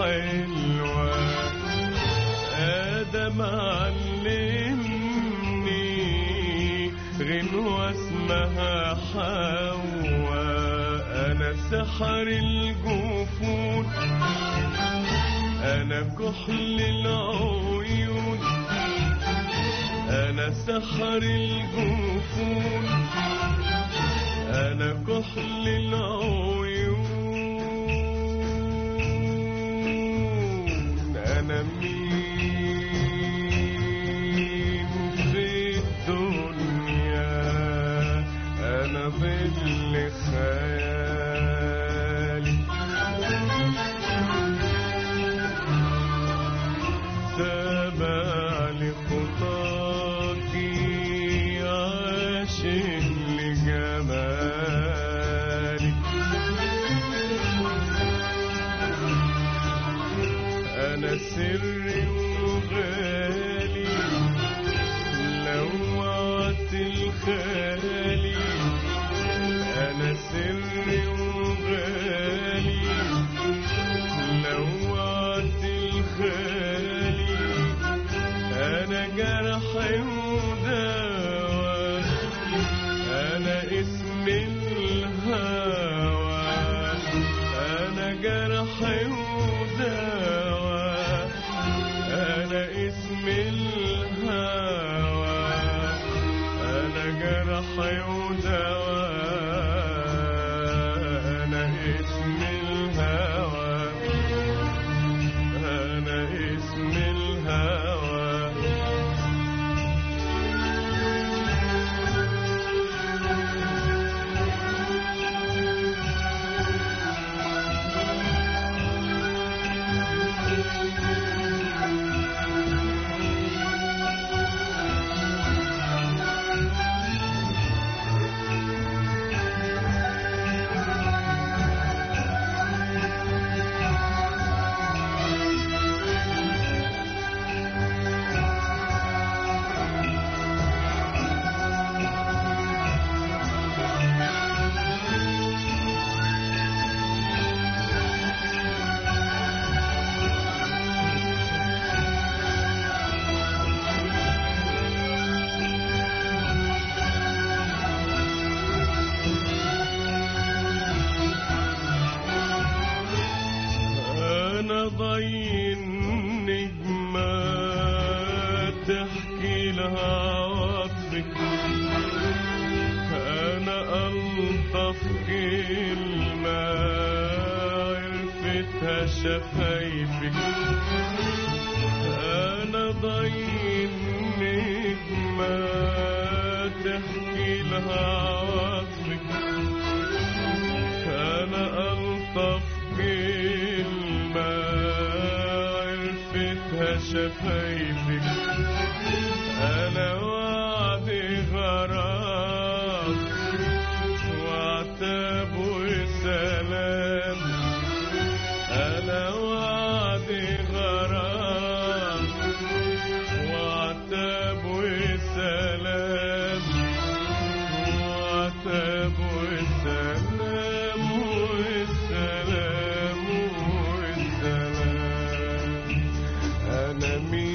حلوة آدم علمني غنوة اسمها حواء. أنا سحر الجفون أنا كحل العيون. أنا سحر الجفون أنا كحل العيون. enemy. my own. ألطف كلمة عرفتها شفايفك أنا ضيم نجمة تحكي لها عواطفك أنا ألطف كلمة عرفتها شفايفك Me.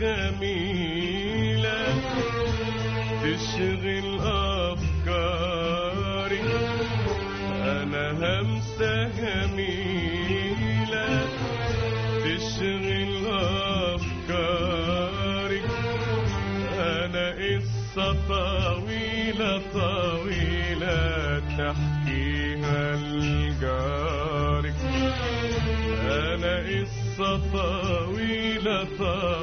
جميلة تشغل أفكاري. أنا همسة جميلة تشغل أفكاري. أنا قصة طويلة طويلة تحكيها لجارك أنا قصة طويلة طويلة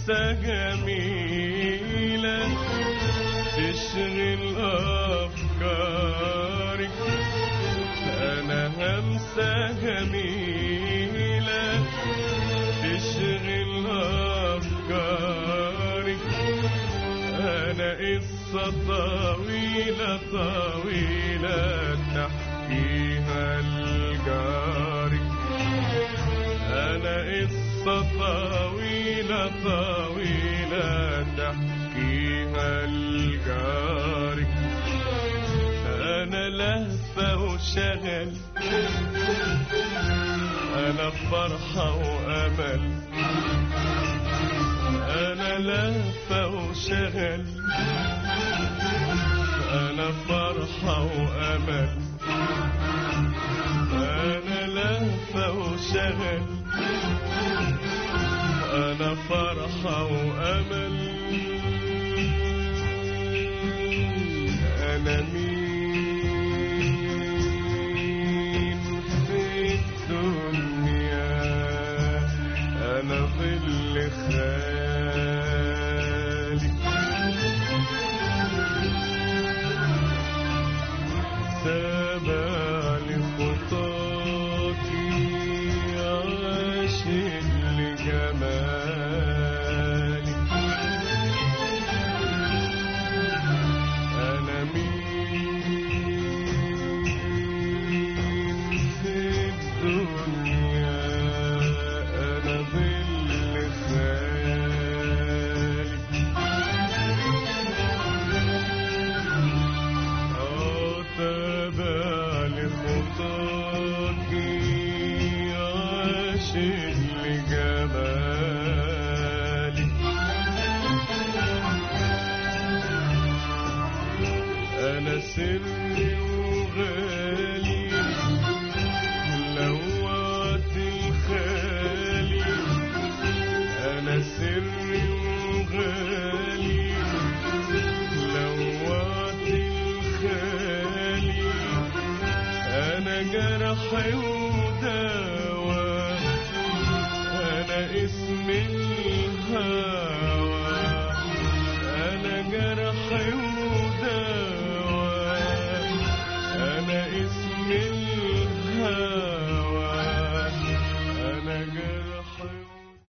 همسة جميلة تشغل أفكارك أنا همسة جميلة تشغل أفكارك أنا قصة طويلة طويلة وشغل أنا فرحة وأمل. أنا لهفة وشغل. أنا فرحة وأمل. أنا لهفة وشغل. أنا فرحة وأمل. أنا مين؟